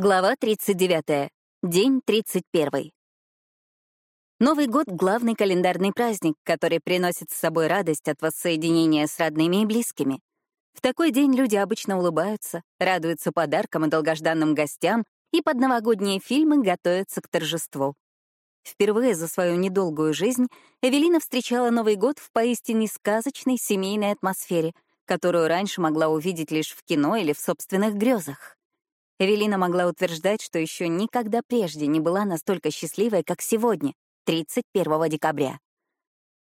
Глава 39. День 31. Новый год — главный календарный праздник, который приносит с собой радость от воссоединения с родными и близкими. В такой день люди обычно улыбаются, радуются подаркам и долгожданным гостям и под новогодние фильмы готовятся к торжеству. Впервые за свою недолгую жизнь Эвелина встречала Новый год в поистине сказочной семейной атмосфере, которую раньше могла увидеть лишь в кино или в собственных грезах. Эвелина могла утверждать, что еще никогда прежде не была настолько счастливой, как сегодня, 31 декабря.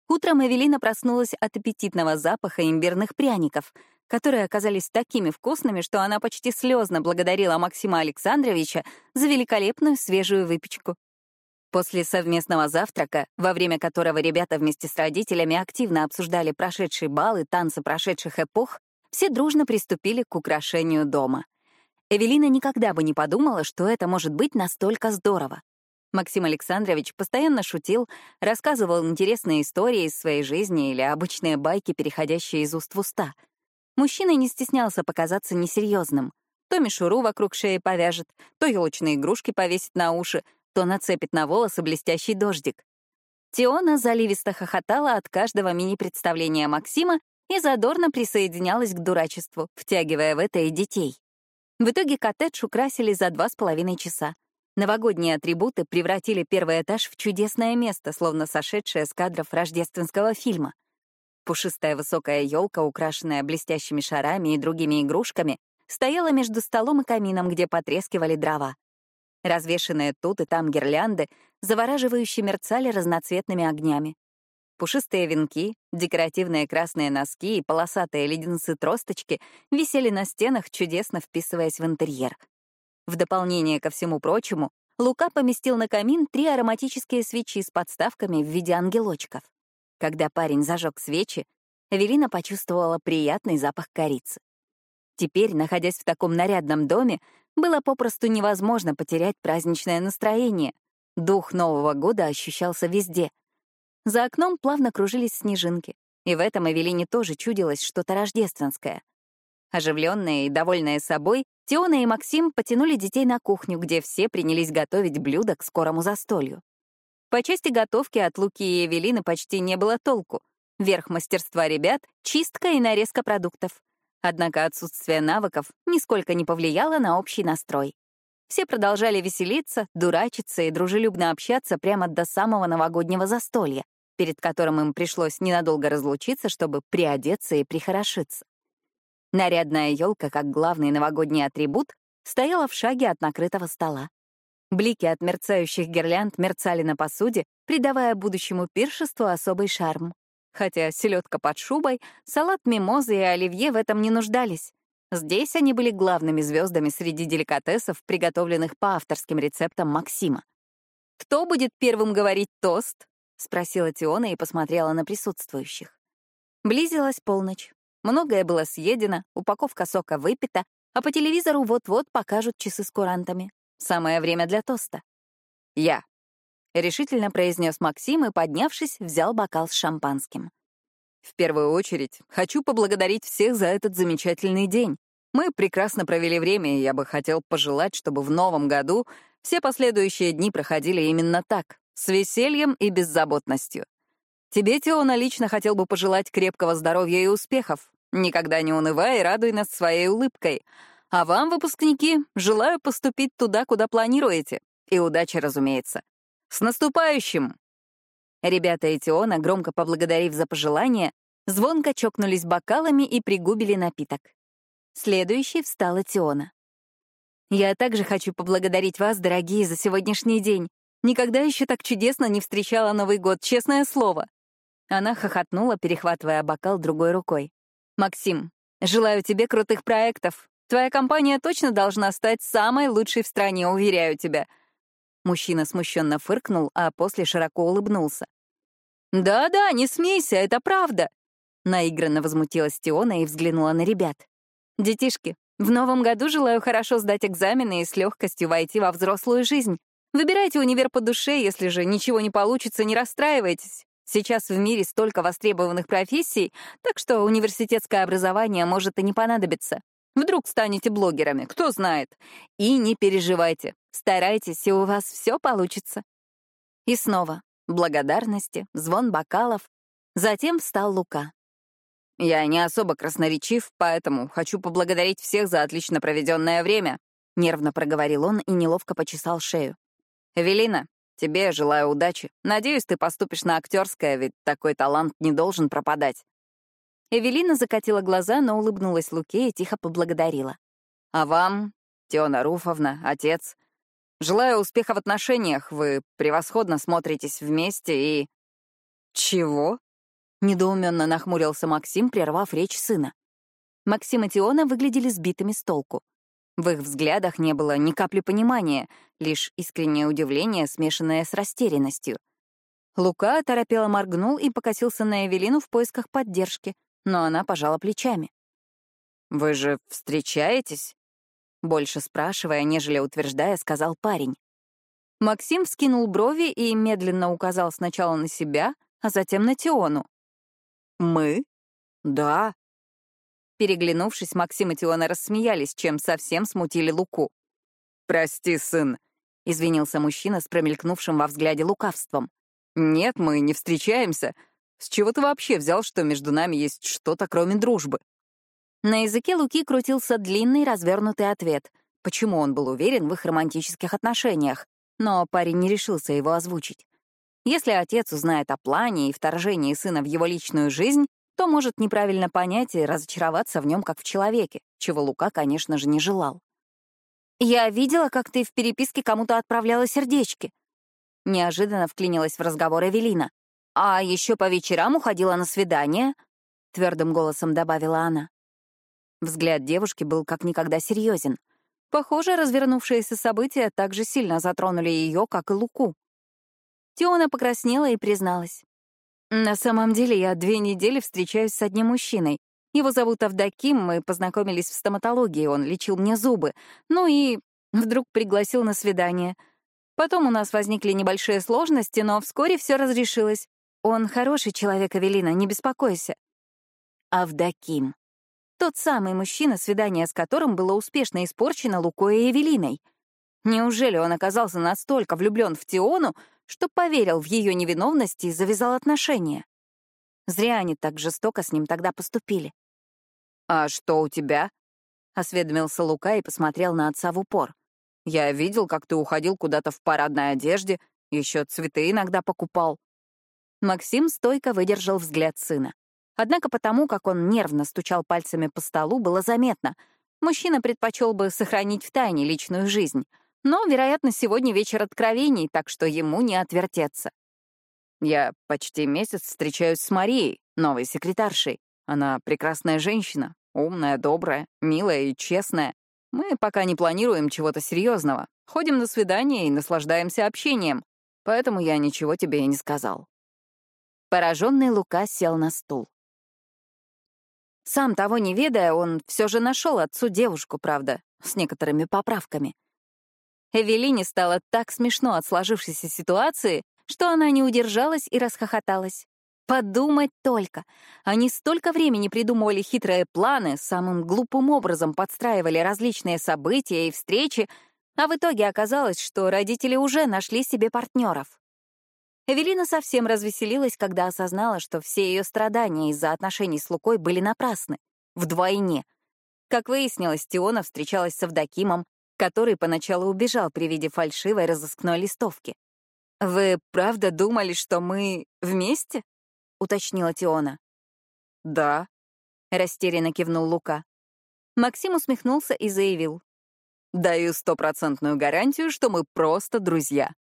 Утром Эвелина проснулась от аппетитного запаха имбирных пряников, которые оказались такими вкусными, что она почти слезно благодарила Максима Александровича за великолепную свежую выпечку. После совместного завтрака, во время которого ребята вместе с родителями активно обсуждали прошедшие баллы, танцы прошедших эпох, все дружно приступили к украшению дома. Эвелина никогда бы не подумала, что это может быть настолько здорово. Максим Александрович постоянно шутил, рассказывал интересные истории из своей жизни или обычные байки, переходящие из уст в уста. Мужчина не стеснялся показаться несерьезным. То мишуру вокруг шеи повяжет, то елочные игрушки повесит на уши, то нацепит на волосы блестящий дождик. Теона заливисто хохотала от каждого мини-представления Максима и задорно присоединялась к дурачеству, втягивая в это и детей. В итоге коттедж украсили за два с половиной часа. Новогодние атрибуты превратили первый этаж в чудесное место, словно сошедшее с кадров рождественского фильма. Пушистая высокая елка, украшенная блестящими шарами и другими игрушками, стояла между столом и камином, где потрескивали дрова. Развешенные тут и там гирлянды завораживающе мерцали разноцветными огнями. Пушистые венки, декоративные красные носки и полосатые леденцы-тросточки висели на стенах, чудесно вписываясь в интерьер. В дополнение ко всему прочему, Лука поместил на камин три ароматические свечи с подставками в виде ангелочков. Когда парень зажег свечи, Эвелина почувствовала приятный запах корицы. Теперь, находясь в таком нарядном доме, было попросту невозможно потерять праздничное настроение. Дух Нового года ощущался везде — за окном плавно кружились снежинки, и в этом Эвелине тоже чудилось что-то рождественское. Оживленные и довольные собой, Теона и Максим потянули детей на кухню, где все принялись готовить блюда к скорому застолью. По части готовки от Луки и Эвелины почти не было толку. Верх мастерства ребят — чистка и нарезка продуктов. Однако отсутствие навыков нисколько не повлияло на общий настрой. Все продолжали веселиться, дурачиться и дружелюбно общаться прямо до самого новогоднего застолья, перед которым им пришлось ненадолго разлучиться, чтобы приодеться и прихорошиться. Нарядная елка, как главный новогодний атрибут, стояла в шаге от накрытого стола. Блики от мерцающих гирлянд мерцали на посуде, придавая будущему пиршеству особый шарм. Хотя селедка под шубой, салат мимозы и оливье в этом не нуждались. Здесь они были главными звездами среди деликатесов, приготовленных по авторским рецептам Максима. Кто будет первым говорить тост? — спросила Тиона и посмотрела на присутствующих. Близилась полночь. Многое было съедено, упаковка сока выпита, а по телевизору вот-вот покажут часы с курантами. Самое время для тоста. «Я», — решительно произнес Максим и, поднявшись, взял бокал с шампанским. «В первую очередь хочу поблагодарить всех за этот замечательный день. Мы прекрасно провели время, и я бы хотел пожелать, чтобы в новом году все последующие дни проходили именно так, с весельем и беззаботностью. Тебе, Теона, лично хотел бы пожелать крепкого здоровья и успехов. Никогда не унывай и радуй нас своей улыбкой. А вам, выпускники, желаю поступить туда, куда планируете. И удачи, разумеется. С наступающим! Ребята и Теона, громко поблагодарив за пожелание, звонко чокнулись бокалами и пригубили напиток. Следующей встала Теона. «Я также хочу поблагодарить вас, дорогие, за сегодняшний день. Никогда еще так чудесно не встречала Новый год, честное слово. Она хохотнула, перехватывая бокал другой рукой. «Максим, желаю тебе крутых проектов. Твоя компания точно должна стать самой лучшей в стране, уверяю тебя». Мужчина смущенно фыркнул, а после широко улыбнулся. «Да-да, не смейся, это правда!» Наигранно возмутилась Тиона и взглянула на ребят. «Детишки, в новом году желаю хорошо сдать экзамены и с легкостью войти во взрослую жизнь. Выбирайте универ по душе, если же ничего не получится, не расстраивайтесь. Сейчас в мире столько востребованных профессий, так что университетское образование может и не понадобиться. Вдруг станете блогерами, кто знает. И не переживайте, старайтесь, и у вас все получится. И снова благодарности, звон бокалов. Затем встал Лука. «Я не особо красноречив, поэтому хочу поблагодарить всех за отлично проведенное время», — нервно проговорил он и неловко почесал шею. «Эвелина, тебе желаю удачи. Надеюсь, ты поступишь на актерское, ведь такой талант не должен пропадать». Эвелина закатила глаза, но улыбнулась Луке и тихо поблагодарила. «А вам, Теона Руфовна, отец, желаю успеха в отношениях. Вы превосходно смотритесь вместе и...» «Чего?» — недоуменно нахмурился Максим, прервав речь сына. Максим и Теона выглядели сбитыми с толку. В их взглядах не было ни капли понимания, лишь искреннее удивление, смешанное с растерянностью. Лука торопело моргнул и покосился на Эвелину в поисках поддержки, но она пожала плечами. «Вы же встречаетесь?» Больше спрашивая, нежели утверждая, сказал парень. Максим вскинул брови и медленно указал сначала на себя, а затем на Тиону. «Мы? Да». Переглянувшись, Максим и Тиона рассмеялись, чем совсем смутили Луку. «Прости, сын», — извинился мужчина с промелькнувшим во взгляде лукавством. «Нет, мы не встречаемся. С чего ты вообще взял, что между нами есть что-то, кроме дружбы?» На языке Луки крутился длинный развернутый ответ, почему он был уверен в их романтических отношениях, но парень не решился его озвучить. Если отец узнает о плане и вторжении сына в его личную жизнь, то может неправильно понять и разочароваться в нем как в человеке, чего Лука, конечно же, не желал. «Я видела, как ты в переписке кому-то отправляла сердечки». Неожиданно вклинилась в разговор Эвелина. «А еще по вечерам уходила на свидание», — твердым голосом добавила она. Взгляд девушки был как никогда серьезен. Похоже, развернувшиеся события так же сильно затронули ее, как и Луку. Теона покраснела и призналась. «На самом деле я две недели встречаюсь с одним мужчиной. Его зовут Авдоким, мы познакомились в стоматологии, он лечил мне зубы. Ну и вдруг пригласил на свидание. Потом у нас возникли небольшие сложности, но вскоре все разрешилось. Он хороший человек, Авелина, не беспокойся. Авдоким. Тот самый мужчина, свидание с которым было успешно испорчено Лукой и Эвелиной. Неужели он оказался настолько влюблен в Тиону, что поверил в ее невиновность и завязал отношения? Зря они так жестоко с ним тогда поступили. «А что у тебя?» — осведомился Лука и посмотрел на отца в упор. «Я видел, как ты уходил куда-то в парадной одежде, еще цветы иногда покупал». Максим стойко выдержал взгляд сына. Однако потому, как он нервно стучал пальцами по столу, было заметно. Мужчина предпочел бы сохранить в тайне личную жизнь. Но, вероятно, сегодня вечер откровений, так что ему не отвертеться. Я почти месяц встречаюсь с Марией, новой секретаршей. Она прекрасная женщина, умная, добрая, милая и честная. Мы пока не планируем чего-то серьезного. Ходим на свидание и наслаждаемся общением. Поэтому я ничего тебе и не сказал. Пораженный Лука сел на стул. Сам того не ведая, он все же нашел отцу девушку, правда, с некоторыми поправками. Эвелине стало так смешно от сложившейся ситуации, что она не удержалась и расхохоталась. Подумать только. Они столько времени придумывали хитрые планы, самым глупым образом подстраивали различные события и встречи, а в итоге оказалось, что родители уже нашли себе партнеров. Эвелина совсем развеселилась, когда осознала, что все ее страдания из-за отношений с Лукой были напрасны. Вдвойне. Как выяснилось, Тиона встречалась с Авдокимом, который поначалу убежал при виде фальшивой разыскной листовки. «Вы правда думали, что мы вместе?» — уточнила Тиона. «Да», — растерянно кивнул Лука. Максим усмехнулся и заявил. «Даю стопроцентную гарантию, что мы просто друзья».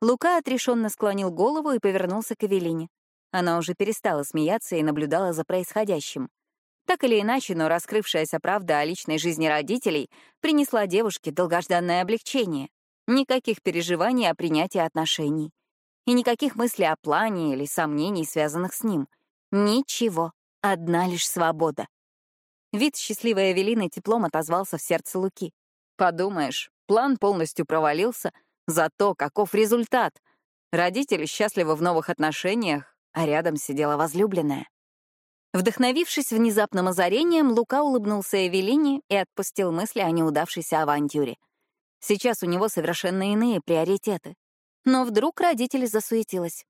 Лука отрешенно склонил голову и повернулся к Эвелине. Она уже перестала смеяться и наблюдала за происходящим. Так или иначе, но раскрывшаяся правда о личной жизни родителей принесла девушке долгожданное облегчение. Никаких переживаний о принятии отношений. И никаких мыслей о плане или сомнений, связанных с ним. Ничего. Одна лишь свобода. Вид счастливой Эвелины теплом отозвался в сердце Луки. Подумаешь, план полностью провалился — Зато каков результат? Родители счастливы в новых отношениях, а рядом сидела возлюбленная. Вдохновившись внезапным озарением, Лука улыбнулся Эвелине и отпустил мысли о неудавшейся авантюре. Сейчас у него совершенно иные приоритеты. Но вдруг родители засуетилась.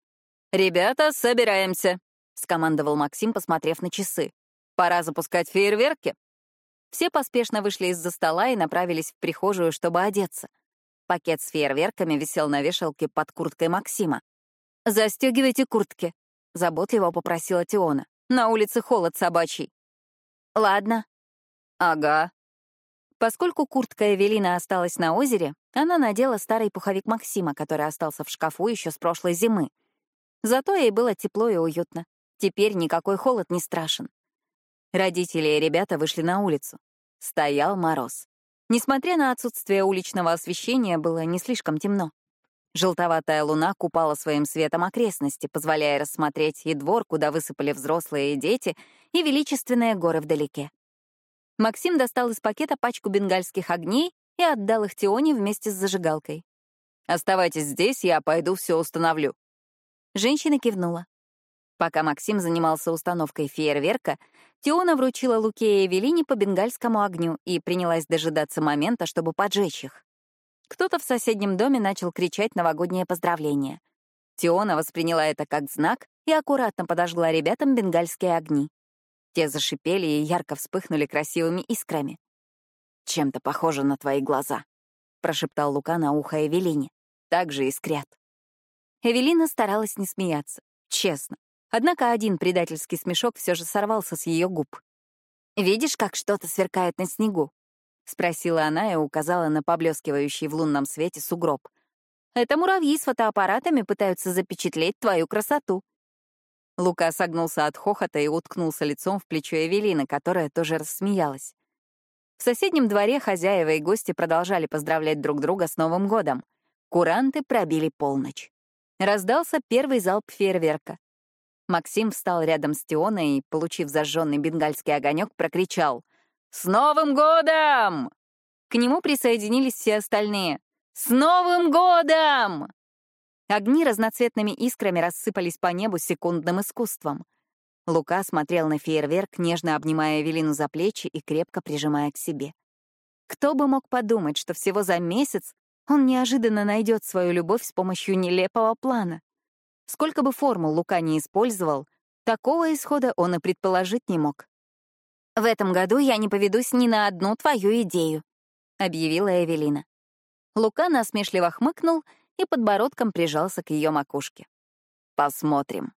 «Ребята, собираемся», — скомандовал Максим, посмотрев на часы. «Пора запускать фейерверки». Все поспешно вышли из-за стола и направились в прихожую, чтобы одеться. Пакет с фейерверками висел на вешалке под курткой Максима. «Застегивайте куртки», — заботливо попросила Теона. «На улице холод собачий». «Ладно». «Ага». Поскольку куртка Эвелина осталась на озере, она надела старый пуховик Максима, который остался в шкафу еще с прошлой зимы. Зато ей было тепло и уютно. Теперь никакой холод не страшен. Родители и ребята вышли на улицу. Стоял мороз. Несмотря на отсутствие уличного освещения, было не слишком темно. Желтоватая луна купала своим светом окрестности, позволяя рассмотреть и двор, куда высыпали взрослые и дети, и величественные горы вдалеке. Максим достал из пакета пачку бенгальских огней и отдал их Тионе вместе с зажигалкой. «Оставайтесь здесь, я пойду все установлю». Женщина кивнула. Пока Максим занимался установкой фейерверка, Тиона вручила Луке и Эвелине по бенгальскому огню и принялась дожидаться момента, чтобы поджечь их. Кто-то в соседнем доме начал кричать новогоднее поздравление. Тиона восприняла это как знак и аккуратно подожгла ребятам бенгальские огни. Те зашипели и ярко вспыхнули красивыми искрами. «Чем-то похоже на твои глаза», — прошептал Лука на ухо Эвелине. «Так же искрят». Эвелина старалась не смеяться, честно. Однако один предательский смешок все же сорвался с ее губ. «Видишь, как что-то сверкает на снегу?» — спросила она и указала на поблескивающий в лунном свете сугроб. «Это муравьи с фотоаппаратами пытаются запечатлеть твою красоту». Лука согнулся от хохота и уткнулся лицом в плечо Эвелины, которая тоже рассмеялась. В соседнем дворе хозяева и гости продолжали поздравлять друг друга с Новым годом. Куранты пробили полночь. Раздался первый залп фейерверка. Максим встал рядом с Тионой и, получив зажженный бенгальский огонек, прокричал «С Новым годом!». К нему присоединились все остальные. «С Новым годом!». Огни разноцветными искрами рассыпались по небу секундным искусством. Лука смотрел на фейерверк, нежно обнимая Эвелину за плечи и крепко прижимая к себе. Кто бы мог подумать, что всего за месяц он неожиданно найдет свою любовь с помощью нелепого плана. Сколько бы формул Лука не использовал, такого исхода он и предположить не мог. «В этом году я не поведусь ни на одну твою идею», — объявила Эвелина. Лука насмешливо хмыкнул и подбородком прижался к ее макушке. «Посмотрим».